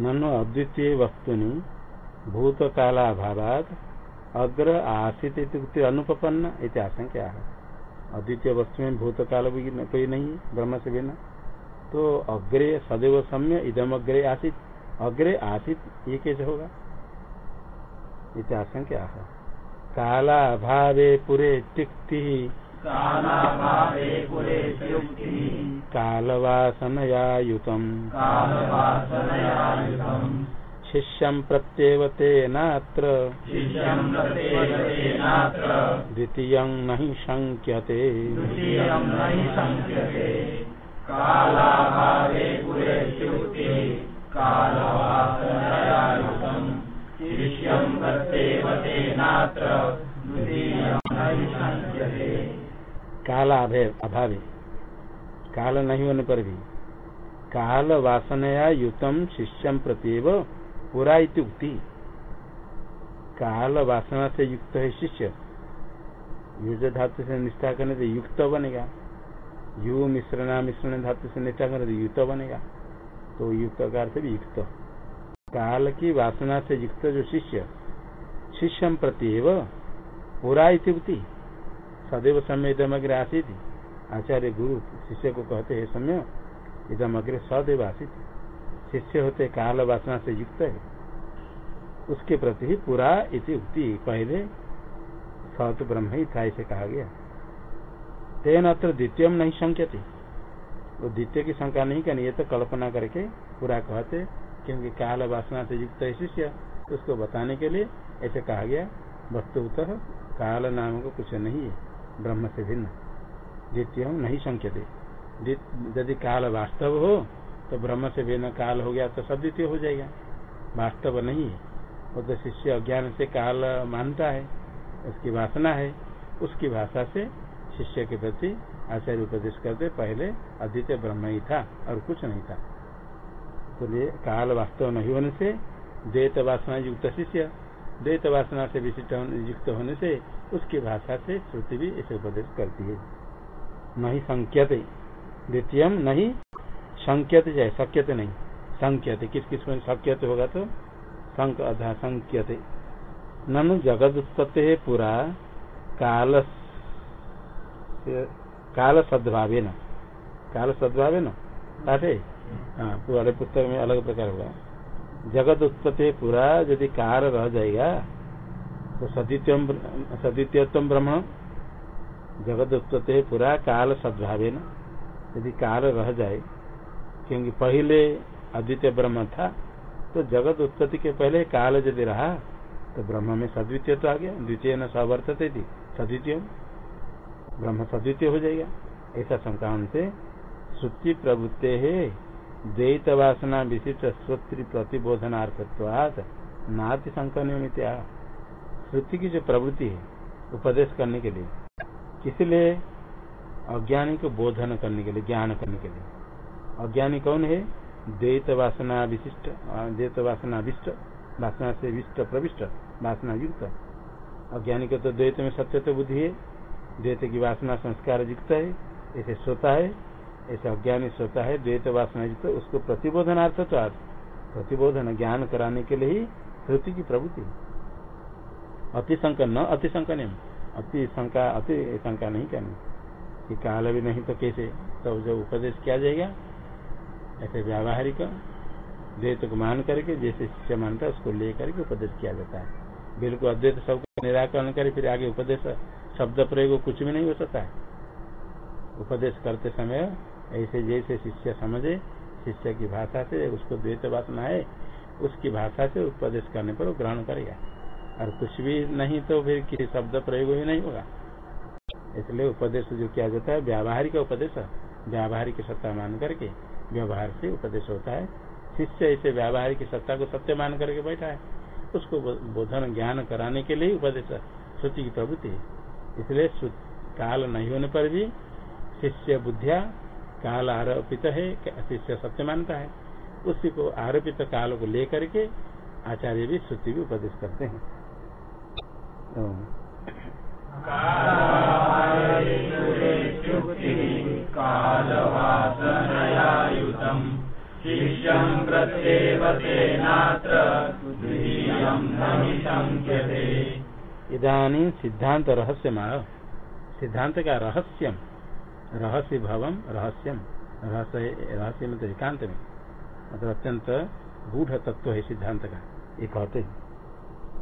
ननु अद्वितीय वस्तुनि भूत कालाभावात अग्र आसित अनुपन्न इति आशंका है। अद्वितीय वस्तु में भूत काल भी कोई नहीं ब्रह्म से बिना। तो अग्रे सदैव सम्य, इदम अग्रे आसित। अग्रे आसित, ये कैसे होगा? इति आशंका है। काला भावे पुरे तिक्ति। कालवासनया युतम शिष्यं प्रत्येव तेनात्र। द्वितीयं न हि शङ्क्यते। काला अभावे। काल नहीं होने पर भी। काल वासनया युतम शिष्यम प्रत्येव पुरा उक्ति। काल वासना से युक्त है शिष्य। युज धातु से निष्ठा करने से युक्त बनेगा। यु मिश्रणा मिश्रण धातु से निष्ठा करने से युक्त बनेगा। तो युक्त का अर्थ भी युक्त। काल की वासना से युक्त जो शिष्य, शिष्यम प्रत्येव पुरा उक्ति। सदैव समय इदम अग्र आसित आचार्य गुरु शिष्य को कहते हैं समय इदम अग्र सदैव आसित शिष्य होते काल वासना से युक्त है। उसके प्रति ही पूरा इति उक्ति पहले सत ब्रह्म ही था इसे कहा गया। तेन अत्र द्वितीय नहीं संख्यते वो द्वितीय की शंका नहीं करनी, ये तो कल्पना करके पूरा कहते, क्योंकि काल वासना से युक्त है शिष्य उसको बताने के लिए ऐसे कहा गया, वस्तुतः काल नाम को कुछ नहीं है, ब्रह्म से भिन्न। द्वितीय नहीं संख्यते। यदि काल वास्तव हो तो ब्रह्म से भिन्न काल हो गया तो सब द्वितीय हो जाएगा। वास्तव नहीं है। वो तो शिष्य अज्ञान से काल मानता है, उसकी वासना है। उसकी भाषा से शिष्य के प्रति आचार्य उपदेश करते, पहले अद्वितीय ब्रह्म ही था और कुछ नहीं था। तो काल वास्तव नहीं होने से, द्वैत वासना युक्त शिष्य, द्वैत वासना से विशिष्ट युक्त होने से उसकी भाषा से श्रुति भी इसे उपदेश करती है। नहीं संख्यते द्वितीय नहीं संख्यत जाए शक्यते नहीं। संख्यते किस किसमें शक्यत होगा तो? संक अधा संख्यते ननु जगत उत्पत्ति है पूरा काल काल सद्भावे न काल सद्भावे न पाठे हाँ पूरे पुस्तक में अलग प्रकार होगा। जगत उत्पत्ति पूरा यदि काल रह जाएगा तो सदित्यम ब्रह्म। जगत उत्पत्ति है पूरा काल सद्भावे यदि काल रह जाए, क्योंकि पहले अद्वितीय ब्रह्म था तो जगत उत्पत्ति के पहले काल यदि रहा तो ब्रह्म में सद्वितीय तो आ गया, द्वितीय न सवर्तते थी, सद्वितीय ब्रह्म सद्वितीय हो जाएगा। ऐसा शंका से श्रुति प्रवृत्ते है, द्वैत वासना विशिष्ट श्रोत्र प्रतिबोधनार्थत्वात नाति संकनियमित श्रुति की जो प्रवृत्ति है, उपदेश करने के लिए। किस लिए अज्ञानी को बोधन करने के लिए, ज्ञान करने के लिए। अज्ञानी कौन है? द्वैत वासना विशिष्ट द्वैत वासना विष्ट, वासना से विष्ट प्रविष्ट, वासना युक्त। अज्ञानी को तो द्वैत में सत्य तो बुद्धि है। द्वैत की वासना संस्कार युक्त है, ऐसे सोता है, ऐसे अज्ञानी सोता है द्वैत वासना युक्त, उसको प्रतिबोधनार्थ तो प्रतिबोधन ज्ञान कराने के लिए ही श्रुति की प्रवृत्ति अति शंका न अति शंका नहीं अति शंका अति शंका नहीं करनी। कि काल भी नहीं तो कैसे? तो जो उपदेश किया जाएगा, ऐसे व्यावहारिक द्वैत को मान करके, जैसे शिष्य मानता है, उसको लेकर के उपदेश किया जाता है। बिल्कुल अद्वैत सबको निराकरण करे, फिर आगे उपदेश, शब्द प्रयोग कुछ भी नहीं हो सकता है। उपदेश करते समय ऐसे जैसे शिष्य समझे, शिष्य की भाषा से उसको द्वैत वासना है उसकी भाषा से उपदेश करने पर ग्रहण करेगा। और कुछ भी नहीं तो फिर किसी शब्द प्रयोग ही नहीं होगा। इसलिए उपदेश जो किया जाता है, व्यावहारिक उपदेश, व्यावहारिक सत्ता मान करके व्यवहार से उपदेश होता है। शिष्य ऐसे व्यावहारिक सत्ता को सत्य मान करके बैठा है। उसको बोधन ज्ञान कराने के लिए उपदेश, श्रुति की प्रवृत्ति इसलिए काल नहीं होने पर भी शिष्य बुद्धिया काल आरोपित है शिष्य सत्य मानता है। उसी को आरोपित काल को लेकर के आचार्य भी श्रुति भी उपदेश करते हैं। इधानी सिद्धांत रहस्य माह सिद्धांत का रहस्यम रहस्य भवम रहस्यम रहस्य रहस्य तो एकांत में मतलब अत्यंत गूढ़ तत्व है सिद्धांत का ये कहते हैं।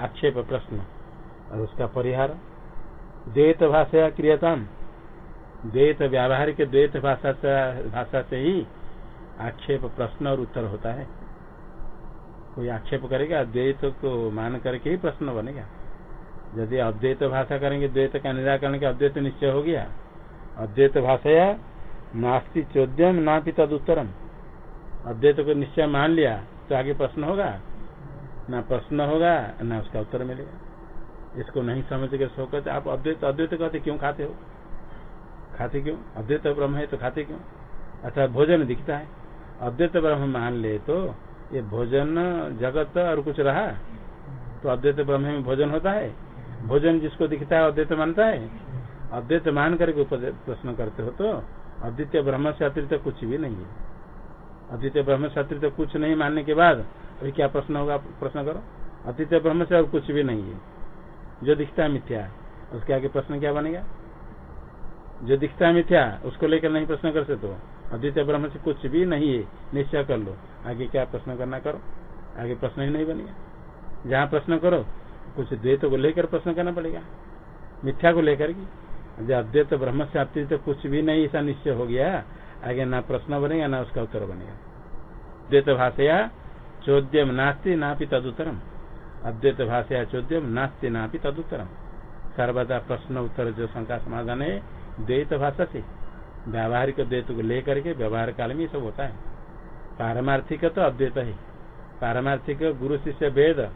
आक्षेप प्रश्न। और उसका परिहार? द्वैत भाषा क्रियता द्वैत व्यावहारिक द्वैत भाषा भाषा से ही आक्षेप प्रश्न और उत्तर होता है। कोई आक्षेप करेगा? द्वैत को मान करके ही प्रश्न बनेगा। यदि अद्वैत भाषा करेंगे, द्वैत का निराकरण के अद्वैत निश्चय हो गया। अद्वैत भाषा नास्ति चौद्यम ना भी तद उत्तरम अद्वैत को निश्चय मान लिया तो आगे प्रश्न होगा। ना प्रश्न होगा, ना उसका उत्तर मिलेगा। इसको नहीं समझ के सो कहते आप अद्वैत अद्वैत कहते क्यों खाते हो? खाते क्यों? अद्वैत ब्रह्म है तो खाते क्यों? अच्छा भोजन दिखता है। अद्वैत ब्रह्म मान ले तो ये भोजन जगत और कुछ रहा तो अद्वैत ब्रह्म में भोजन होता है। भोजन जिसको दिखता है, अद्वैत मानता है। अद्वैत मान करके प्रश्न करते हो तो अद्वितीय ब्रह्म से अतिरिक्त कुछ भी नहीं है। अद्वितीय ब्रह्म से अतिरिक्त कुछ नहीं मानने के बाद, अभी क्या प्रश्न होगा? प्रश्न करो। अद्वितीय ब्रह्म से और कुछ भी नहीं है। जो दिखता है मिथ्या उसके आगे प्रश्न क्या बनेगा? जो दिखता है मिथ्या, उसको लेकर नहीं प्रश्न कर सकते अद्वितीय ब्रह्म से कुछ भी नहीं है। निश्चय कर लो। आगे क्या प्रश्न करना करो? आगे प्रश्न ही नहीं बनेगा। जहाँ प्रश्न करो, कुछ द्वैत को लेकर प्रश्न करना पड़ेगा। मिथ्या को लेकर की। अद्वैत ब्रह्म से अतिरिक्त तो कुछ भी नहीं, ऐसा निश्चय हो गया आगे ना प्रश्न बनेगा, ना उसका उत्तर बनेगा। द्वैत भाषया चौद्यम नास्ति ना भी तदुत्तरम। अद्वैत भाषया चौद्यम नास्ति ना भी तदुत्तरम। सर्वदा प्रश्न, उत्तर, जो शंका, समाधान है, द्वैत भाषा से। व्यावहारिक द्वैत को लेकर के व्यवहार काल में सब होता है। पारमार्थिक तो अद्वैत है। पारमार्थिक गुरु शिष्य वेद,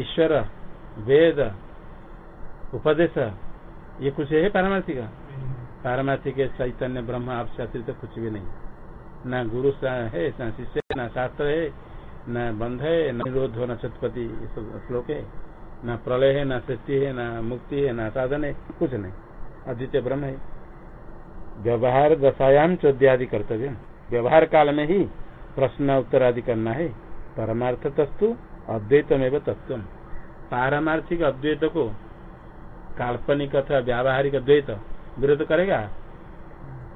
ईश्वर, वेद, उपदेश, ये कुछ है पारमार्थिक। पारमार्थिक चैतन्य ब्रह्म आपसे अतिरिक्त कुछ भी नहीं। न गुरु है, न शिष्य, न शास्त्र है, न बंध है, न निरोध हो, न चतपति श्लोक है। न प्रलय है, न सृष्टि है, न मुक्ति है, न साधन है, कुछ नहीं। अद्वितीय ब्रह्म है। व्यवहार दशायाम चौद्यादि कर्तव्य। व्यवहार काल में ही प्रश्न उत्तर आदि करना है। परमार्थ तस्तु, अद्वैतमेव तत्व पारमार्थिक अद्वैत को काल्पनिक अथवा व्यावहारिक द्वैत विरोध करेगा?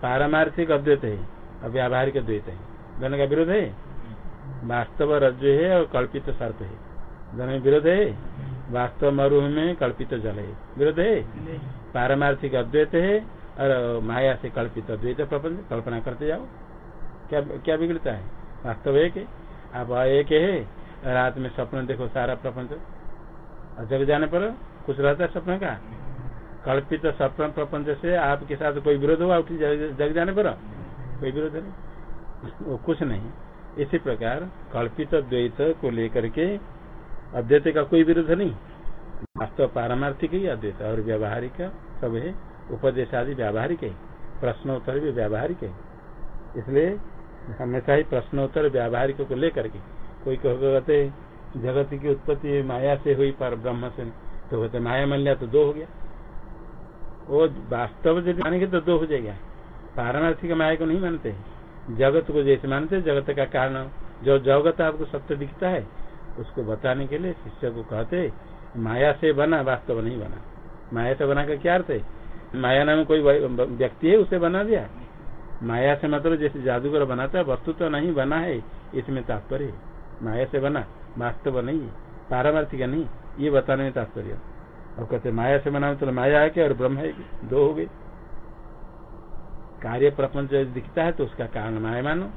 पारमार्थिक अद्वैत है और व्यावहारिक द्वैत है। दोनों का विरोध है? वास्तव रज्जु है और कल्पित सर्प है। दोनों विरोध है? वास्तव मरुह में कल्पित जल है। विरोध है? पारमार्थिक अद्वैत है और माया से कल्पित अद्वैत प्रपंच, कल्पना करते जाओ। क्या क्या बिगड़ता है? वास्तव एक है। आप एक है रात में स्वप्न देखो सारा प्रपंच। जग जाने पर कुछ रहता है स्वप्न का? कल्पित स्वप्न प्रपंच से आपके साथ कोई विरोध हुआ, उठी जग जाने पर? कोई विरोध नहीं। वो कुछ नहीं। इसी प्रकार कल्पित द्वैत को लेकर के अद्वैत का कोई विरोध नहीं। वास्तव पारमार्थिक ही अद्वैत, और व्यावहारिक सब है। उपदेश आदि व्यावहारिक है। प्रश्नोत्तर भी व्यावहारिक है। इसलिए हमेशा ही प्रश्नोत्तर व्यावहारिक को लेकर के कोई कहते जगत की उत्पत्ति माया से हुई पर ब्रह्म से तो कहते माया मान लिया तो दो हो गया। वो वास्तव यदि मानेंगे तो दो हो जाएगा। पारमार्थिक माया को नहीं मानते। जगत को जैसे मानते, जगत का कारण जो जगत आपको सत्य दिखता है, उसको बताने के लिए शिष्य को कहते, माया से बना, वास्तव नहीं बना। माया से बना का क्या अर्थ है? माया नाम कोई व्यक्ति है, उसे बना दिया। माया से मतलब जैसे जादूगर बनाता है, वस्तु तो नहीं, बना है, इसमें तात्पर्य माया से बना, वास्तव नहीं पारमार्थिक नहीं, ये बताने में तात्पर्य और कहते माया से बना तो माया है क्या और ब्रह्म है दो हो गए। कार्य प्रपंच दिखता है तो उसका कारण माया मानो।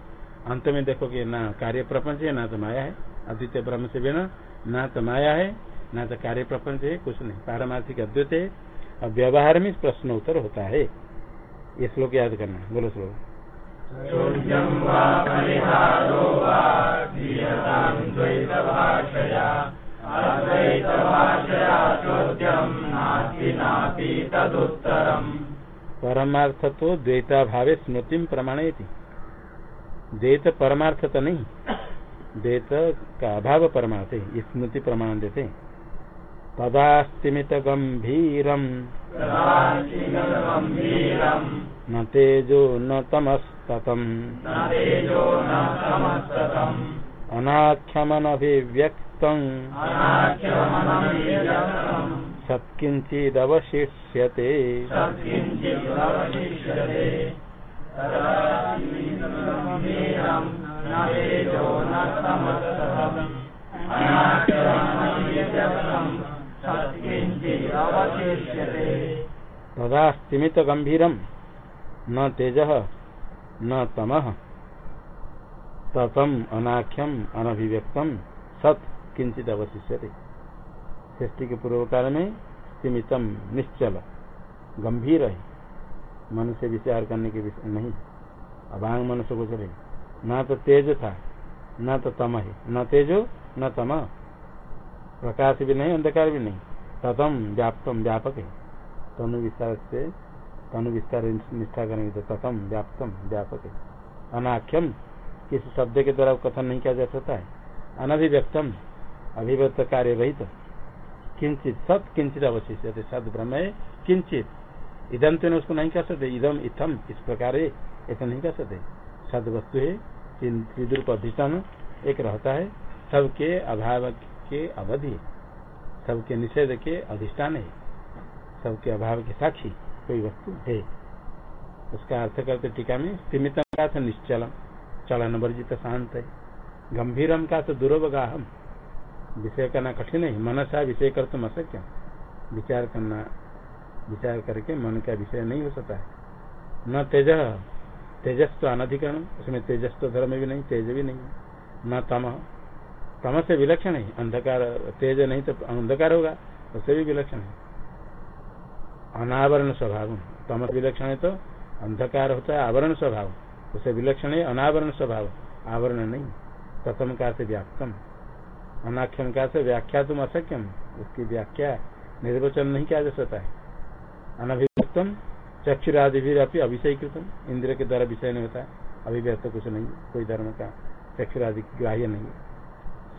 अंत में देखो कि ना कार्य प्रपंच है, ना तो माया है। अद्वितीय ब्रह्म से बिना ना तो माया है, ना तो कार्य प्रपंच है, कुछ नहीं। पारमार्थिक अद्वित है। और व्यवहार में प्रश्न उत्तर होता है। ये श्लोक याद करना बोलो श्लोक। परमार्थ तो द्वैता भावे स्मृति प्रमाण द्वैत परमार्थ तो नहीं द्वैत का अभाव परमार्थ है स्मृति प्रमाण देते तदास्तिमित गंभीरम न तेजो न तमस्तम अनाख्यमनभिव्यक्त सत्किंचिदवशिष्यते तदा स्तिमित गंभीरम न तेज न तम। ततम अनाख्यम अनभिव्यक्तम सत किंचित अवशिष्य सृष्टि के पूर्व काल में सीमितम, निश्चल, गंभीर है। मनुष्य विचार करने के विषय नहीं। अभांग मनुष्य को चले। न तो तेज था, न तो तम है। न तेजो, न तम। प्रकाश भी नहीं, अंधकार भी नहीं। ततम, व्याप्तम, व्यापक है। तनु विस्तार से, तनु विस्तार निष्ठा करेंगे तो ततम, व्याप्तम, व्यापक है। अनाख्यम, किसी शब्द के द्वारा कथन नहीं किया जा सकता है। अनभिव्यक्तम, अभिव्यक्त कार्य रहित। किंचित सत किंचित अवशिष्य सद ब्रह्म है किंचित इदम तो उसको नहीं कर सकते इदम इथम इस प्रकार ऐसा नहीं कर सकते। सद वस्तु है एक रहता है, सबके अभाव के अवधि, सबके निषेध के अधिष्ठान है, सबके अभाव के साक्षी कोई वस्तु है। उसका अर्थ करते टीका में सीमित का निश्चलम चलन वर्जित शांत है, गंभीरम का तो दुर्वगाहम। विषय करना कठिन है मनसा विषय कर तुम अशक्य विचार करना, विचार करके मन का विषय नहीं हो सकता है। न तेज तेजस तो अनधिकरण, उसमें तेजस तो धर्म भी नहीं, तेज भी नहीं न तम तम से विलक्षण है, अंधकार, तेज नहीं तो अंधकार होगा, उससे भी विलक्षण है। अनावरण स्वभाव, तम विलक्षण है तो अंधकार होता है, आवरण स्वभाव, उसे विलक्षण है अनावरण स्वभाव, आवरण नहीं प्रथम का से व्याप्तम। अनाख्यम का से व्याख्या तुम असक्यम उसकी व्याख्या निर्वचन नहीं किया जा सकता है। अनभिव्यक्तम चक्षुरादि भी अभिषय कृतम इंद्र के द्वारा विषय नहीं होता है। अभिव्यक्त कुछ नहीं, कोई धर्म का चक्षुरादि ग्राह्य नहीं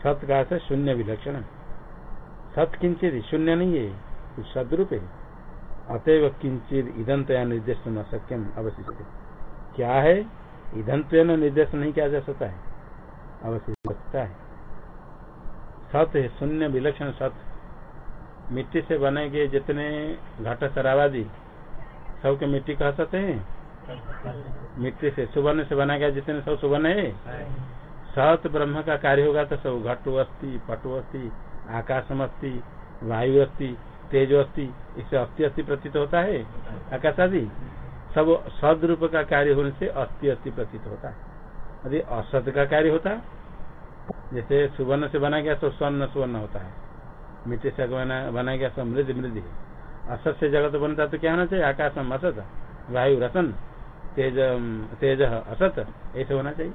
सत का से शून्य विलक्षण। सत किंचित शून्य नहीं है, कुछ सदरूप है। अतएव किंचित इदंतया निर्देश न सक्यम अवशिष्ट। क्या है? इधन निर्देश नहीं किया जा सकता है। सकता है। सत है, शून्य विलक्षण सत। मिट्टी से बने गए जितने घट शराबादी, सबके मिट्टी कह सकते हैं। मिट्टी से सुवर्ण से बना गया जितने सब सुवर्ण है। सत ब्रह्म का कार्य होगा तो सब घटो अस्थि, पटो अस्थि, आकाशम अस्थि, वायु अस्थि, तेज अस्थि इससे अस्थि अस्थि प्रतीत होता है। आकाश आदि सब सद रूप का कार्य होने से अस्थि अस्थि प्रतीत होता है। यदि असत का कार्य होता जैसे सुवर्ण से बना गया तो स्वर्ण सुवर्ण होता है। मिट्टी से बना गया तो मृद मृद असत से जगत बनता तो क्या होना चाहिए? आकाशम असत, वायु रसन तेज तेज असत, ऐसे होना चाहिए।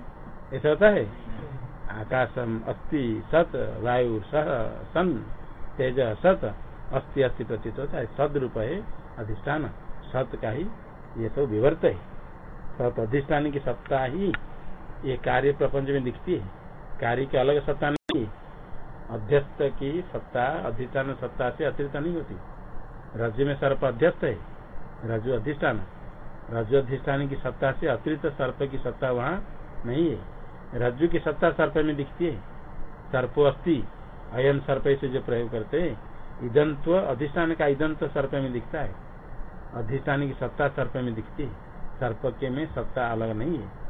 ऐसा होता है? आकाशम अस्थि सत, वायु सह सन, तेज सत अस्थि अस्थि प्रतीत होता है। सदरूप है अधिष्ठान। सत का ही ये सब विवर्त है। सत अधिष्ठान की सत्ता ही ये कार्य प्रपंच में दिखती है। कार्य की अलग सत्ता नहीं अध्यस्त की सत्ता, अधिष्ठान सत्ता से अतिरिक्त नहीं होती। रज्जु में सर्प अध्यस्त है रज्जु अधिष्ठान। रज्जु अधिष्ठान की सत्ता से अतिरिक्त सर्प की सत्ता वहाँ नहीं है। रज्जु की सत्ता सर्प में दिखती है। सर्पो अस्थि अयन सर्प से जो प्रयोग करते हैं। ईदंत्व अधिष्ठान का ईदंत्व सर्प में दिखता है। अधिष्ठान की सत्ता सर्प में दिखती है। सर्प के में सत्ता अलग नहीं है।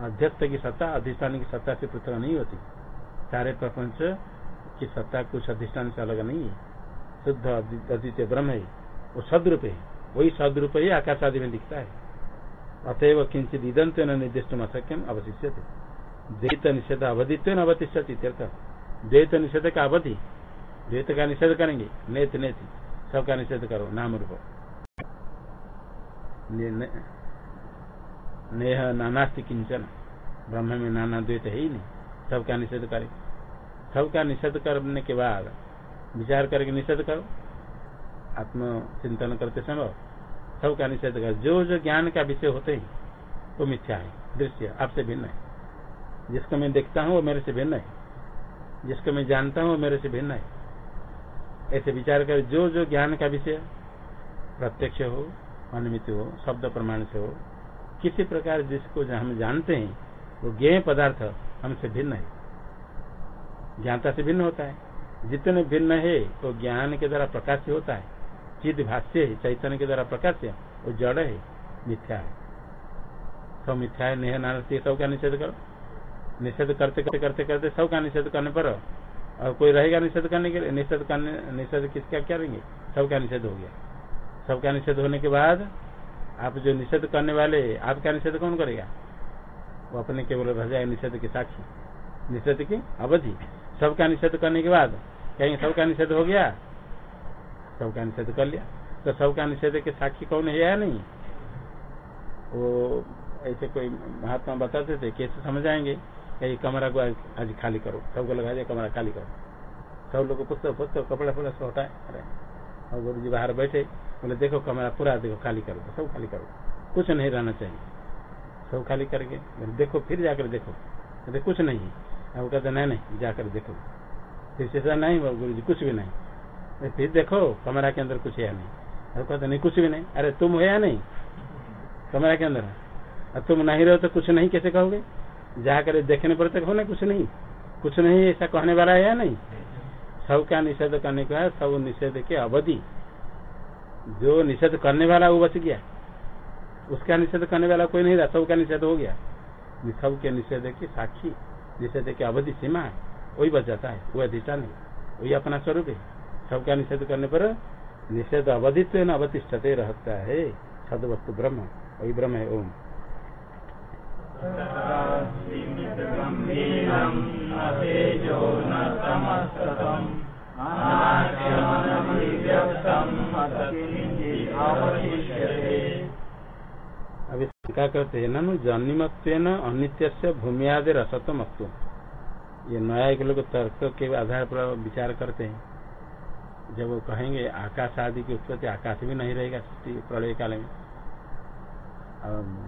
अध्यक्ष की सत्ता, अधिष्ठान की सत्ता से पृथक नहीं होती। सारे प्रपंच की सत्ता कुछ अधिष्ठान से अलग नहीं है। शुद्ध अद्वितीय ब्रह्म है। वो सदरूप है। वही सदरूप ही आकाश आदि में दिखता है। अतएव किंचित ईदंत न निर्दिष्ट असक्यम अवशिष्य द्वैत निषेध अवधित्व न द्वैत निषेध का अवधि। द्वैत का निषेध करेंगे। नेत नेत। सबका निषेध करो। नाम रूप नेह नानास्ति किंचन। ब्रह्म में नाना द्वैत है ही नहीं। सबका निषेध करे। सबका निषेध करने के बाद विचार करके निषेध करो। आत्म चिंतन करते समय सबका निषेध कर। जो जो ज्ञान का विषय होते हैं, वो मिथ्या है। दृश्य आपसे भिन्न है। जिसको मैं देखता हूँ, वो मेरे से भिन्न है। जिसको मैं जानता हूँ, वो मेरे से भिन्न है। ऐसे विचार कर, जो जो ज्ञान का विषय प्रत्यक्ष हो अनुमित हो, शब्द प्रमाण से हो किसी प्रकार जिसको हम जानते हैं, वो ज्ञ पदार्थ हमसे भिन्न है। ज्ञानता से भिन्न होता है। जितने भिन्न है, वो ज्ञान के द्वारा प्रकाश होता है। चिद भाष्य है, चैतन्य के द्वारा प्रकाश वो जड़ है, मिथ्या है। सब मिथ्या है, नेह नान सब का निषेध करो। निषेध करते करते करते करते सब का निषेध करने पर और कोई रहेगा निषेध करने के लिए, निषेध करने, निषेध किसका क्या रहेंगे सबका निषेध हो गया। सबका निषेध होने के बाद आप जो निषेध करने वाले आपका निषेध कौन करेगा? वो अपने केवल रह जाए निषेध के साक्षी। निषेध की अवधि। सबका निषेध करने के बाद कहीं सबका निषेध हो गया? सबका निषेध कर लिया। तो सबका निषेध के साक्षी कौन है या नहीं। वो ऐसे कोई महात्मा बताते थे, कैसे समझ आएँगे कहीं कमरा को आज खाली करो। सबको लगा दिया, कमरा खाली करो। सब लोग पुस्तक पुस्तक, कपड़ा फपड़ा सब हटाए और गुरु जी बाहर बैठे। बोले देखो कमरा पूरा देखो खाली करो सब खाली करो कुछ नहीं रहना चाहिए। सब खाली करके देखो फिर जाकर देखो। कहते कुछ नहीं है। अब कहते नहीं नहीं जाकर देखो। फिर से नहीं गुरु जी कुछ भी नहीं। फिर देखो कमरा के अंदर कुछ है नहीं? अब कहते नहीं कुछ भी नहीं। अरे तुम है या नहीं? कमरा के अंदर अब तुम नहीं रहो तो कुछ नहीं कैसे कहोगे? जाकर देखने पर तक होना कुछ नहीं। कुछ नहीं ऐसा कहने वाला है या नहीं? सब का निषेध करने का है सब निषेध के अवधि। जो निषेध करने वाला वो बच गया। उसका निषेध करने वाला कोई नहीं रहा, सबका निषेध हो गया। सब के निषेध की साक्षी, निषेध की अवधि सीमा है, वही बच जाता है वो अधिष्ठान है वही अपना स्वरूप है। सबका निषेध करने पर निषेध अवधित्व न अवतिष्ठते रहता है। सद वस्तु ब्रह्म, वही ब्रह्म है, ओम। अभी शंका करते हैं ननु जन्मत्व अनित्य से भूमियादि रसत्व अस्तु ये न्यायिक लोग तर्क के आधार पर विचार करते हैं। जब वो कहेंगे, आकाश आदि की उत्पत्ति आकाश भी नहीं रहेगा प्रलय काल में।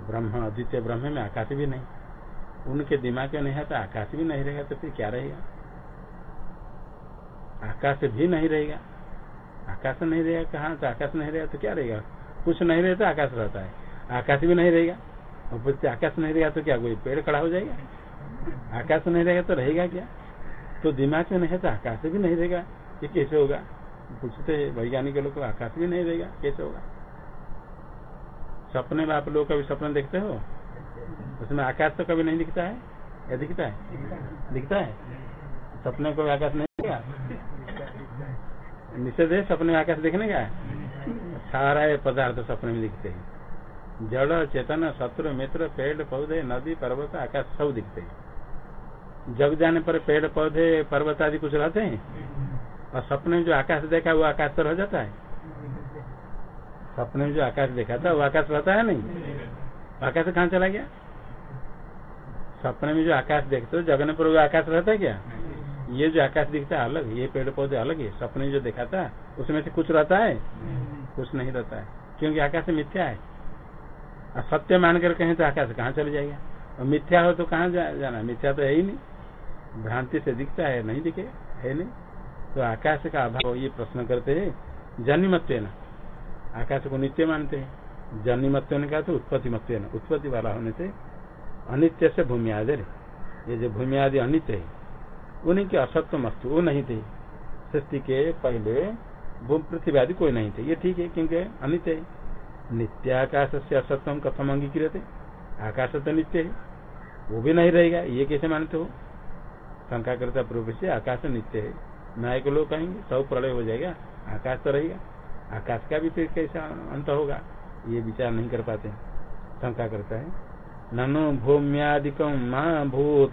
ब्रह्म, अद्वितीय ब्रह्म में आकाश भी नहीं। उनके दिमाग में नहीं है तो आकाश भी नहीं रहेगा तो फिर क्या रहेगा? आकाश भी नहीं रहेगा। आकाश नहीं रहेगा, कहा तो आकाश नहीं रहेगा तो क्या रहेगा? कुछ नहीं रहे तो आकाश रहता है। आकाश भी नहीं रहेगा। और आकाश नहीं रहेगा तो क्या, कोई पेड़ खड़ा हो जाएगा? आकाश नहीं रहेगा तो रहेगा क्या? तो दिमाग में नहीं है तो आकाश भी नहीं रहेगा। ये कैसे होगा? पूछते वैज्ञानिक लोग को, आकाश भी नहीं रहेगा, कैसे होगा? सपने में आप लोग कभी सपने देखते हो? उसमें आकाश तो कभी नहीं दिखता है। या दिखता है? दिखता है। सपने को आकाश नहीं दिखेगा निषेध है, सपने में आकाश देखने का? सारा ये पदार्थ सपने में दिखते हैं। जड़, चेतन, शत्रु, मित्र, पेड़, पौधे, नदी, पर्वत, आकाश सब दिखते हैं। जग जाने पर पेड़, पौधे, पर्वत आदि कुछ रहते हैं? और सपने में जो आकाश देखा, वो आकाश तो रह जाता है। सपने में जो आकाश देखा था, वो आकाश रहता है नहीं? आकाश कहाँ चला गया? सपने में जो आकाश देखते हो, जगने पर वो आकाश रहता है क्या? ये जो आकाश दिखता है अलग ये पेड़ पौधे अलग है सपने जो देखा था उसमें से कुछ रहता है? कुछ नहीं रहता है। क्योंकि आकाश मिथ्या है। और सत्य मानकर कहें तो आकाश कहाँ चले जाएगा? और मिथ्या हो तो कहाँ जा, जाना मिथ्या तो है ही नहीं। भ्रांति से दिखता है नहीं दिखे है नहीं। तो आकाश का अभाव ये प्रश्न करते है। जन्मत्व आकाश को नित्य मानते हैं। जन्मत्व कहा तो उत्पत्ति मत्व उत्पत्ति वाला होने से अनित्य से भूमि आदि ये जो भूमि आदि अनित्य है उन्हीं के असत्व मस्तु, वो नहीं थे। सृष्टि के पहले भूम पृथ्वी कोई नहीं थे। ये ठीक है, क्योंकि अनित्य है। नित्याकाश से असत्व कथम अंगीकृत आकाश तो नित्य है। वो भी नहीं रहेगा, ये कैसे मानते हो? शंका करता पूर्व से, आकाश नित्य है। नायक लोग कहेंगे, सब प्रलय हो जाएगा, आकाश तो रहेगा। आकाश का भी फिर कैसा अंत होगा, ये विचार नहीं कर पाते। शंका करता है। ननु भूम्यादिकम महाभूत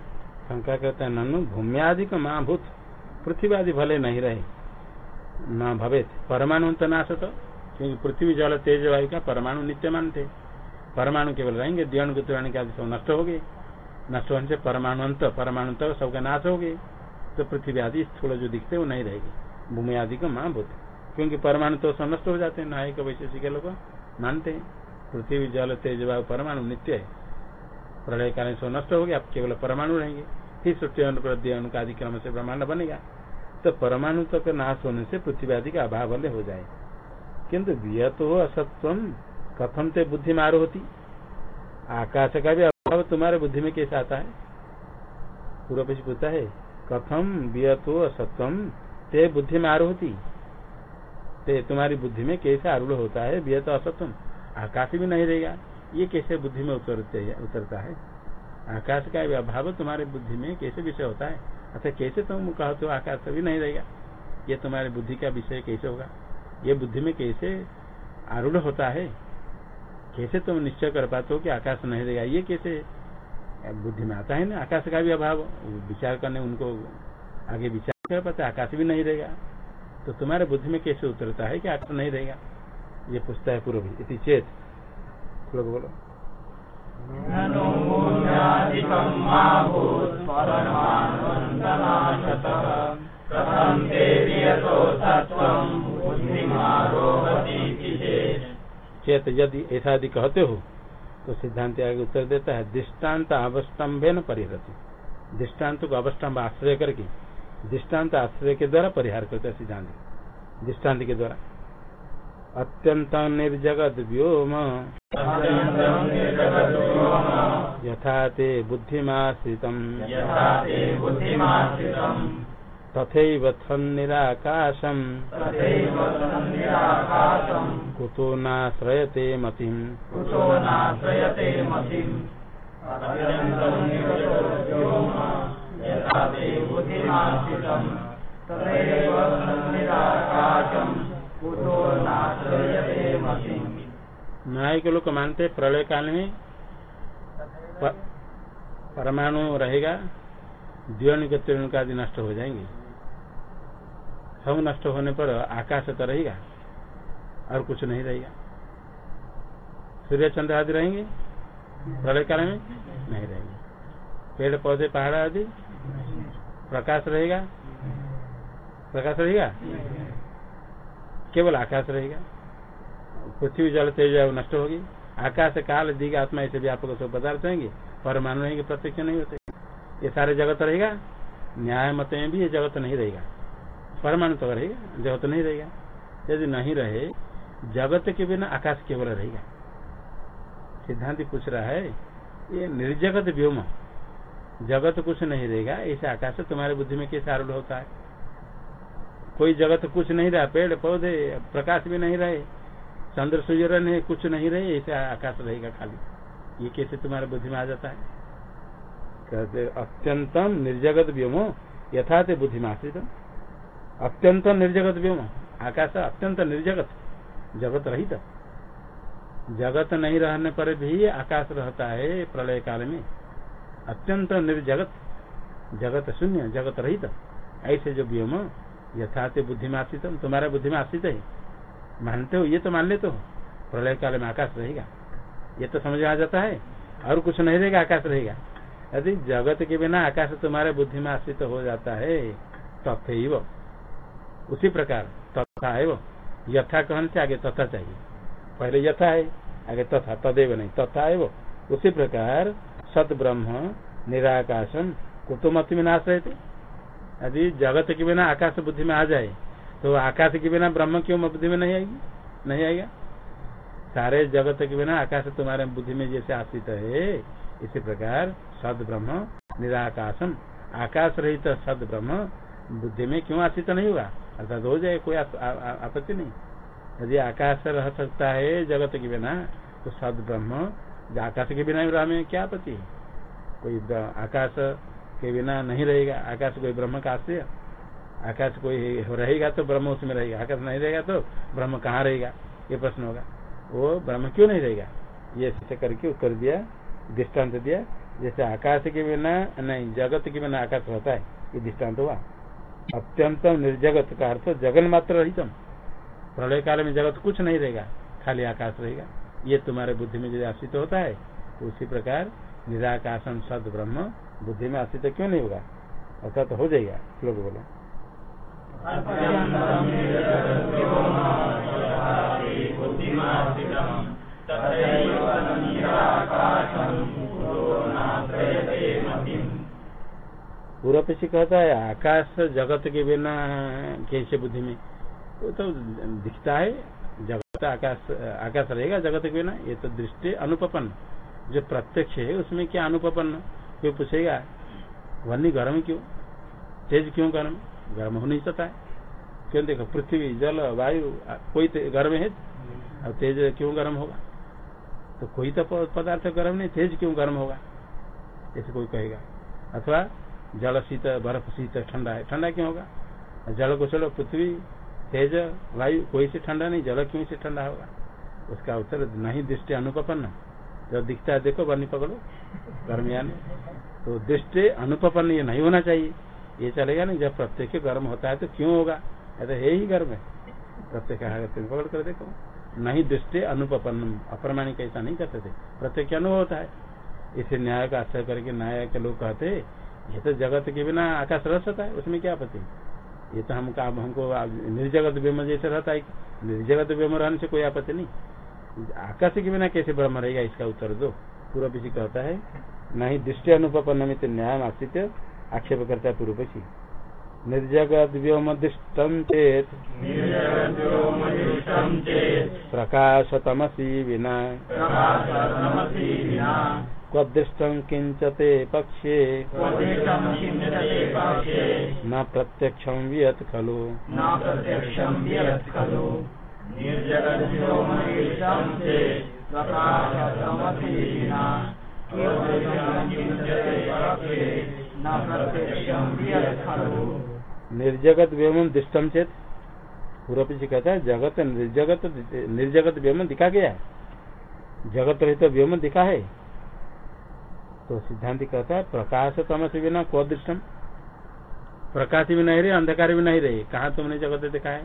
शंका करता है ननु भूम्यादि का माँ भूत पृथ्वी आदि भले नहीं रहे। न भवे परमाणु तो नाश तो क्योंकि पृथ्वी जल, तेज वायु का परमाणु नित्यमान थे परमाणु केवल रहेंगे, दियण के आदि सब नष्ट हो गए नष्ट होने से परमाणु अंत, परमाणु तक सबका नाश हो गए तो पृथ्वी आदि स्थूल जो दिखते वो नहीं रहेगी। भूमि आदि का माँ भूत। क्योंकि परमाणु तो सब नष्ट हो जाते हैं न्यायिक वैशेषिक लोग मानते। हैं पृथ्वी जल, तेज वायु, परमाणु नित्य है। प्रलय काल से नष्ट हो गया अब केवल परमाणु रहेंगे। फिर सृष्टि अनुप्रद्य आदि क्रम से ब्रह्मांड बनेगा। तो परमाणु तक नाश होने से पृथ्वी आदि का अभाव हो जाए। किंतु वियत हो असत्व कथम ते बुद्धि मारो होती? आकाश का भी अभाव तुम्हारे बुद्धि में कैसे आता है? पूर्व पीछे पूछता है कथम वियत हो असत्वम ते बुद्धि मारो होती? ते तुम्हारी बुद्धि में कैसे आरूढ़ होता है वियत असत्वम आकाश भी नहीं रहेगा। ये कैसे बुद्धि में उतरते उतरता है? आकाश का भी अभाव तुम्हारे बुद्धि में कैसे विषय होता है? अच्छा कैसे तुम कहते हो आकाश भी नहीं रहेगा? ये तुम्हारे बुद्धि का विषय कैसे होगा? ये बुद्धि में कैसे आरूढ़ होता है? कैसे तुम निश्चय कर पाते हो कि आकाश नहीं रहेगा? ये कैसे बुद्धि में आता है ना? आकाश का भी अभाव विचार करने, उनको आगे विचार कर पाते, आकाश भी नहीं रहेगा। तो तुम्हारे बुद्धि में कैसे उतरता है कि आकाश नहीं रहेगा? ये पूछता है पूर्व इति चेत। बोलो। चेत् यदि ऐसा यदि कहते हो तो सिद्धांत आगे उत्तर देता है, दृष्टांत अवस्तंभे न परिहरती। दृष्टांत को अवस्तंभ आश्रय करके, दृष्टांत आश्रय के द्वारा परिहार करता है सिद्धांत। दृष्टांत के द्वारा। अत्यंत निर्जगत व्योम यथा ते बुद्धिमाश्रितम्। यथा ते तथैव निराकाशम्। कुतो नाश्रयते मतिम्। यथा ते बुद्धिमाश्रितम्। न्याय के लोग मानते, प्रलय काल में परमाणु रहेगा त्रिण का आदि नष्ट हो जाएँगे। सब नष्ट होने पर आकाश तो रहेगा, और कुछ नहीं रहेगा। सूर्य चंद्र आदि रहेंगे, प्रलय काल में नहीं रहेंगे। पेड़, पौधे, पहाड़ आदि, प्रकाश रहेगा? प्रकाश रहेगा? केवल आकाश रहेगा। पृथ्वी जल तेज नष्ट होगी। आकाश काल दिग आत्मा ऐसे व्यापक सब पदार्थ रहेंगे परमाणु रहेंगे प्रत्यक्ष नहीं होते? ये सारे जगत रहेगा। न्याय मत में भी, ये जगत नहीं रहेगा। परमाणु तो रहेगा, जगत नहीं रहेगा। यदि नहीं रहे, जगत के बिना आकाश केवल रहेगा। सिद्धांत पूछ रहा है, ये निर्जगत व्योम। जगत कुछ नहीं रहेगा, ऐसे आकाश तुम्हारे बुद्धि में कैसे आरूढ़ होता है? कोई जगत कुछ नहीं रहा, पेड़, पौधे, प्रकाश भी नहीं रहे। चंद्र सूर्य नहीं कुछ नहीं रहे, ऐसे आकाश रहेगा खाली। ये कैसे तुम्हारे बुद्धि में आ जाता है? कहते, अत्यंतम निर्जगत व्योमो यथा ते। बुद्धि में आश्रित अत्यंत निर्जगत व्योम, आकाश अत्यंत निर्जगत, जगत रहित। जगत नहीं रहने पर भी आकाश रहता है प्रलय काल में। अत्यंत निर्जगत, जगत शून्य, जगत रहित। ऐसे जो व्योम, यथार्थ बुद्धि में आश्रित तुम्हारा बुद्धि में आश्रित है। मानते हो, ये तो मान लेते हो। प्रलय काल में आकाश रहेगा। ये तो समझ में आ जाता है। और कुछ नहीं रहेगा, आकाश रहेगा। यदि जगत के बिना आकाश तुम्हारे बुद्धि में आश्रित तो हो जाता है तथे उसी प्रकार तथा है वो। यथा कहने से आगे तथा चाहिए। पहले यथा है, आगे तथा, तदेव नहीं, तथा है वो। उसी प्रकार सत ब्रह्म निराकाशम कुटुमति में नाश रहते। यदि जगत के बिना आकाश बुद्धि में आ जाए तो आकाश के बिना ब्रह्म क्यों बुद्धि में नहीं आएगी? नहीं आएगा? सारे जगत के बिना आकाश तुम्हारे बुद्धि में जैसे आश्रित है, इसी प्रकार सद ब्रह्म निराकाशम। आकाश रहित सद ब्रह्म बुद्धि में क्यों आश्रित नहीं होगा अर्थात हो जाए, कोई आपत्ति नहीं। यदि आकाश रह सकता है जगत के बिना तो सद ब्रह्म आकाश के बिना रह में क्या पति कोई आकाश के बिना नहीं रहेगा। आकाश कोई ब्रह्म का आश्रय? आकाश कोई रहेगा तो ब्रह्म उसमें रहेगा, आकाश नहीं रहेगा तो ब्रह्म कहाँ रहेगा? ये प्रश्न होगा। वो ब्रह्म क्यों नहीं रहेगा? ये ऐसे करके उत्तर दिया दृष्टांत दिया, जैसे आकाश के बिना नहीं, जगत के बिना आकाश रहता है, ये दृष्टांत हुआ। अत्यंत निर्जगत का अर्थ जगन मात्र रहितम। प्रलय काल में जगत कुछ नहीं रहेगा, खाली आकाश रहेगा। ये तुम्हारे बुद्धि में यदि आश्रित होता है तो उसी प्रकार निराकाशन सद ब्रह्म बुद्धि में आश्रित क्यों नहीं होगा? अर्थात हो जाएगा, श्लोक बोलो। पूरा पीछे कहता है, आकाश जगत के बिना कैसे बुद्धि में? वो तो दिखता है, जगत आकाश आकाश रहेगा जगत के बिना, ये तो दृष्टि अनुपन्न जो प्रत्यक्ष है, उसमें क्या अनुपन्न कोई पूछेगा वन्नी गर्म क्यों? तेज क्यों गर्म? गर्म हो नहीं सकता है। क्यों देखो, पृथ्वी, जल, वायु कोई गर्म है? और तेज क्यों गर्म होगा? तो कोई तो पदार्थ गर्म नहीं, तेज क्यों गर्म होगा? ऐसे कोई कहेगा। अथवा जल शीत, बर्फ़ शीत, ठंडा है, ठंडा क्यों होगा? जल को चलो, पृथ्वी, तेज, वायु, कोई से ठंडा नहीं, जल क्यों से ठंडा होगा? उसका उत्तर नहीं दृष्टि अनुपन्न जब दिखता है, देखो बनी पकड़ो। गर्मिया तो दृष्टि अनुपन्न ये नहीं होना चाहिए। ये चलेगा नहीं, जब प्रत्यक्ष गर्म होता है तो क्यों होगा? तो है ही गर्म है। प्रत्यक्ष पकड़ कर देखो। नहीं दृष्टि अनुपन्न अप्रमाणिक ऐसा नहीं करते थे। प्रत्यक्ष अनुभव होता है। इसे न्याय का आश्रय करके न्याय के लोग कहते ये तो जगत के बिना आकाश रह सकता है, उसमें क्या पति? ये तो हम काम हमको निर्जगत ब्रह्म जैसे रहता है निर्जगत ब्रह्म रहने से कोई आपत्ति नहीं। आकाश के बिना कैसे ब्रह्म रहेगा? इसका उत्तर दो। पूरा पीछी कहता है, नहीं दृष्टि अनुपन्न में न्याय आश्रित आक्षेप करता है पूर्व पीछी निर्जगत व्योमदिष्टम चेत प्रकाशतमसी विना। क्वदृष्टम किंचते पक्षे। न प्रत्यक्षम वियत खलु। निर्जगत व्योम दृष्टम चेत। पूर्व पीछे कहता है, जगत निर्जगत निर्जगत व्योम दिखा गया जगत रहित तो व्योम दिखा है। तो सिद्धांत कहता है, प्रकाश तमस बिना को दृष्टम? प्रकाश भी नहीं रहे, अंधकार भी नहीं रहे। कहा तुमने जगत देखा है?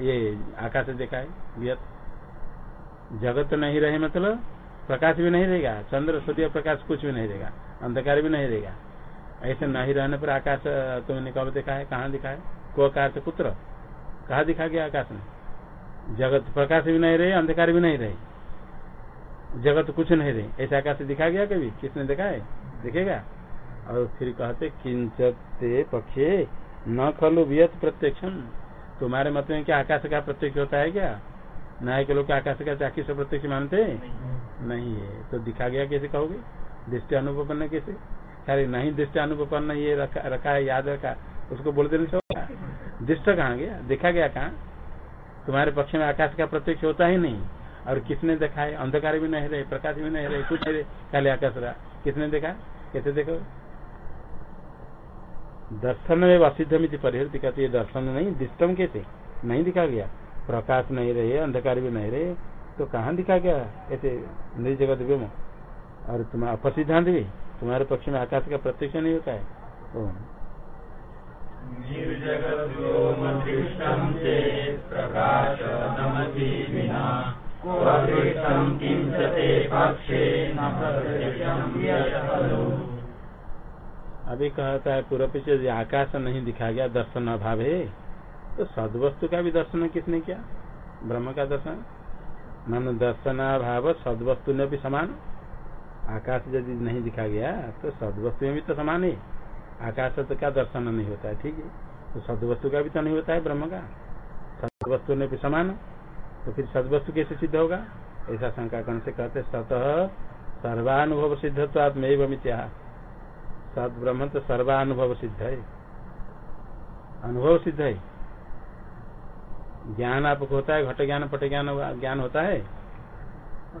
ये आकाश देखा है जगत नहीं रहे मतलब प्रकाश भी नहीं रहेगा, चंद्र, सूर्य प्रकाश कुछ भी नहीं रहेगा, अंधकार भी नहीं रहेगा। ऐसे नहीं रहने पर आकाश तुमने कब देखा है कहाँ दिखा है? को आकाश पुत्र। कहा दिखा गया आकाश में? जगत प्रकाश भी नहीं रहे अंधकार भी नहीं रहे। जगत कुछ नहीं रहे। ऐसे आकाश दिखा गया कभी? किसने देखा है? दिखेगा। और फिर कहते किंचते पक्षे न खलु वियत प्रत्यक्षम तुम्हारे मत में क्या आकाश का प्रत्यक्ष होता है क्या? न्याय के लोग आकाश का चाकी से प्रत्यक्ष मानते नहीं। है। तो दिखा गया कैसे कहोगे? दृष्टि अनुपन्न कैसे? खाली नहीं दृष्टि अनुपन्न ये रखा, रखा है याद रखा उसको बोल देने से होगा दृष्ट कहाँ गया? देखा गया कहाँ? तुम्हारे पक्ष में आकाश का प्रत्यक्ष होता ही नहीं। और किसने देखा है? अंधकार भी नहीं रहे प्रकाश भी नहीं रहे कुछ नहीं रहे खाली आकाश रहा। किसने देखा? कैसे देखो? दर्शन में असिद्ध मित्र परिहृत कहते ये दर्शन नहीं दृष्टम कैसे नहीं दिखा गया। प्रकाश नहीं रहे अंधकार भी नहीं रहे तो कहाँ दिखा गया? ऐसे निर्जगत व्योम और तुम्हारा अपसिद्धांत भी। तुम्हारे पक्ष में आकाश का प्रत्यक्ष नहीं होता है? अभी कहता है पूर्व पीछे आकाश नहीं दिखा गया दर्शन अभाव है तो सदवस्तु का भी दर्शन किसने किया? ब्रह्म का दर्शन? मन दर्शनाभाव सदवस्तु ने भी समान। आकाश यदि नहीं दिखा गया तो सदवस्तु में भी तो समान है। आकाश तो क्या दर्शन नहीं होता है, ठीक है? तो सदवस्तु का भी तो नहीं होता है, ब्रह्म का। सदवस्तु ने भी समान तो फिर सदवस्तु कैसे सिद्ध होगा? ऐसा शंका कर्ण से कहते सतह सर्वानुभव सिद्ध तो आत्मेव मित्या सद ब्रह्म तो सर्वानुभव सिद्ध है। अनुभव सिद्ध है। ज्ञान आपको होता है, घट ज्ञान, पट ज्ञान ज्ञान होता है।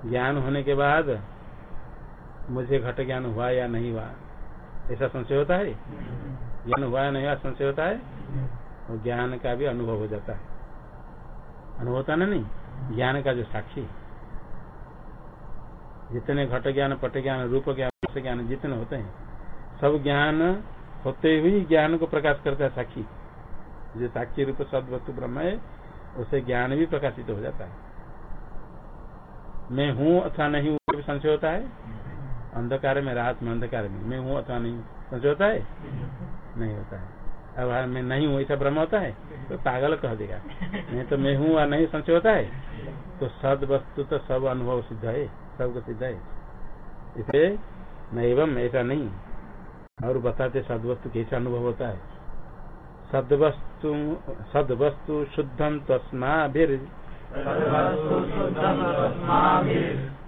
ज्ञान होने के बाद मुझे घट ज्ञान हुआ या नहीं हुआ? ऐसा संशय होता है? ज्ञान हुआ या नहीं हुआ, संशय होता है? और ज्ञान का भी अनुभव हो जाता है। अनुभव होता ना नहीं? ज्ञान का जो साक्षी। जितने घट ज्ञान, पट ज्ञान, रूप ज्ञान ज्ञान जितने होते हैं, सब ज्ञान होते हुए ज्ञान को प्रकाश करता है साक्षी। जो साक्षी रूप सद वस्तु ब्रह्म है, उसे ज्ञान भी प्रकाशित हो जाता है। मैं हूँ अथवा नहीं हूँ संशय होता है? अंधकार में, रात में अंधकार में। मैं हूँ अथवा नहीं संशय होता है? नहीं होता है। अब मैं नहीं हूँ, ऐसा ब्रह्म होता है? तो पागल कह देगा। नहीं तो मैं हूँ और नहीं, संशय होता है? तो सद वस्तु तो सब अनुभव सिद्ध है, सबको सिद्ध है। इसे नहीं ऐसा नहीं। और बताते सद वस्तु कैसा अनुभव होता है। सदवस्तु सदवस्तु शुद्धम तस्माभिर।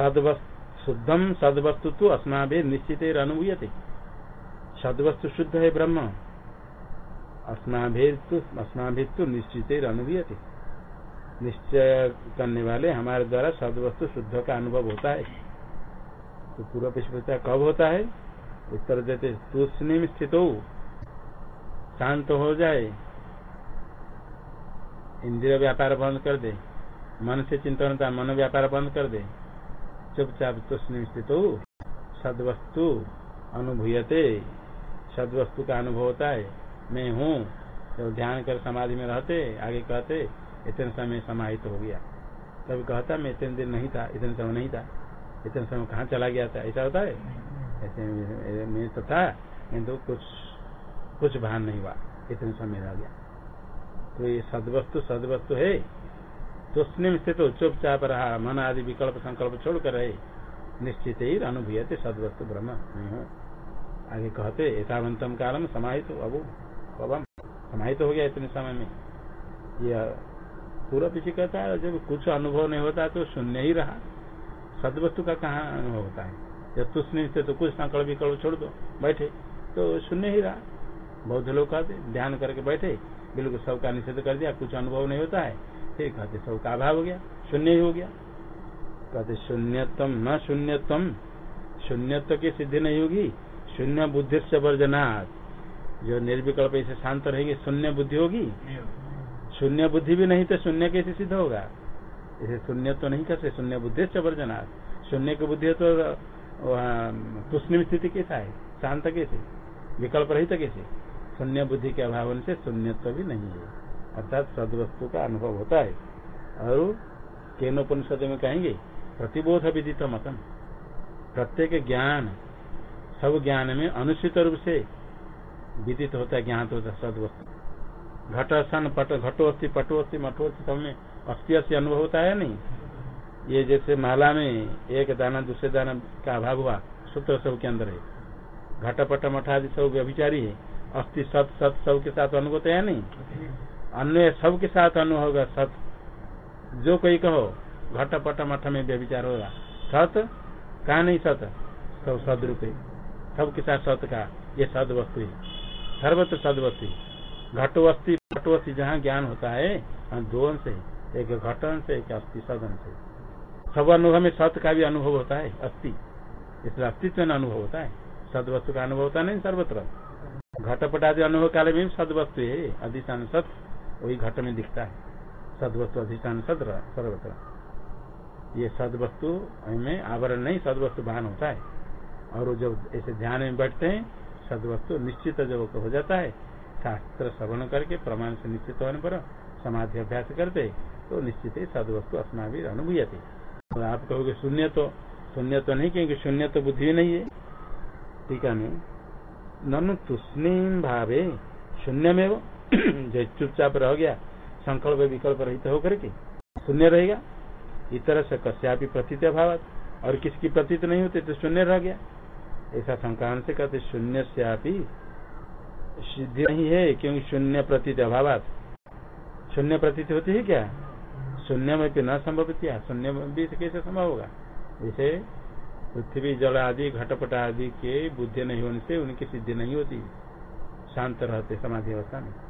शुद्धम सदवस्तु तो अस्माभि निश्चित अनुभूयते सदवस्तु शुद्ध है ब्रह्म अस्माभिस्तु निश्चित अनुभूयते निश्चय करने वाले हमारे द्वारा सदवस्तु शुद्ध का अनुभव होता है तो पूर्व पिछले कब होता है उत्तर देते तूष्णिम स्थित हो शांत हो जाए इंद्रिय व्यापार बंद कर दे मन से चिंतन मन व्यापार बंद कर दे चुपचाप तूष्णिम स्थित हो। सदवस्तु अनुभूयते। सदवस्तु का अनुभव होता है, मैं हूँ तो ध्यान कर समाधि में रहते, आगे कहते, इतने समय समाहित हो गया। तब कहता, मैं इतने दिन नहीं था, इतने समय नहीं था। इतने समय कहाँ चला गया था, ऐसा होता है? ऐसे मैं तो था किन्तु कुछ कुछ भान नहीं हुआ, इतने समय रह गया। तो ये सदवस्तु सदवस्तु है। तो स्नेह से तो चुपचाप रहा मन आदि विकल्प संकल्प छोड़ कर रहे। निश्चित ही अनुभूयते सदवस्तु ब्रह्म। नहीं हो। आगे कहते एतावंतम कालम समाहित अब अब समाहित हो गया इतने समय में। यह पूरा पीछे कहता है, जब कुछ अनुभव नहीं होता तो शून्य ही रहा। सदवस्तु का कहा अनुभव होता है? जब तुष्ण थे तो कुछ संकल्प विकल्प छोड़ दो, बैठे तो शून्य ही रहा। बहुत लोग कहते, ध्यान करके बैठे। बिल्कुल सबका निषेध कर दिया, कुछ अनुभव नहीं होता है। फिर कहते सबका अभाव हो गया शून्य ही हो गया। कहते शून्यतम न शून्यतम शून्यत्व की सिद्धि नहीं होगी शून्य बुद्धि से वर्जनाथ जो निर्विकल्प ऐसे शांत रहेगी शून्य बुद्धि होगी। शून्य बुद्धि भी नहीं तो शून्य कैसे सिद्ध होगा? इसे शून्य तो नहीं करते शून्य बुद्धि से वर्जनाथ शून्य की बुद्धि तो तुष्ण स्थिति कैसा है? शांत कैसे? विकल्प रहित कैसे? शून्य बुद्धि के अभाव से शून्यत्व भी नहीं है। अर्थात सदवस्तु का अनुभव होता है। और केनोपनिषद में कहेंगे, प्रतिबोध विदित मतम। प्रत्येक ज्ञान, सब ज्ञान में अनुचित रूप से विदित होता है ज्ञान होता है, सदवस्तु। घट सन, पट घटो अस्थि पटो अस्थि मठो अस्थि सब में अस्थि अस्थि अनुभव होता है नहीं? ये जैसे माला में एक दाना, दूसरे दाना का अभाव हुआ, सूत्र सब के अंदर है। घटपट मठादि सब व्यभिचारी है। अस्थि सत सत सब के साथ अनुभव है नहीं? अन्य सब के साथ अनुभव होगा, सत। जो कोई कहो घटपट मठ में व्यभिचार होगा। सत? कहा नहीं सत? सब सदरूप। है सबके साथ सत का, ये सद वस्तु है। सर्वत्र सद वस्तु घटो अस्थि घटो अस्थि जहाँ ज्ञान होता है दो अंश है एक घटन से, एक अस्थि सदन से। सब अनुभव में सत का भी अनुभव होता है, अस्थि। इसलिए अस्तित्व में अनुभव होता है। सद वस्तु का अनुभव होता नहीं, सर्वत्र। घटपट आदि अनुभव काल में सद वस्तु है, अधिष्ठान सत्य वही घट में दिखता है। सदवस्तु अधिष्ठान सत्र सर्वत्र। ये सदवस्तु में आवरण नहीं, सदवस्तु भान होता है। और जब ऐसे ध्यान में बैठते हैं, सदवस्तु निश्चित जब हो जाता है, शास्त्र श्रवण करके प्रमाण से निश्चित होने पर समाधि अभ्यास करते तो निश्चित ही सदवस्तु अस्ना भी अनुभूयते। तो आप कहोगे शून्य तो शून्य तो नहीं, क्योंकि शून्य तो बुद्धि नहीं है। ठीक है, ननु तुष्णीम भावे शून्य में वो चुपचाप रह गया, संकल्प विकल्प रहित होकर के शून्य रहेगा इतर से कश्यापि प्रतीत अभाव और किसकी प्रतीत नहीं होती तो शून्य रह गया। ऐसा संक्रांत से कहते शून्य से सिद्धि नहीं है, क्योंकि शून्य प्रतीत अभाव शून्य प्रतीत होती है क्या? शून्य में भी न संभव किया शून्य में भी कैसे संभव होगा? जैसे पृथ्वी, जल आदि, घटपट आदि के बुद्धि नहीं होने से उनकी सिद्धि नहीं होती। शांत रहते समाधि अवस्था में।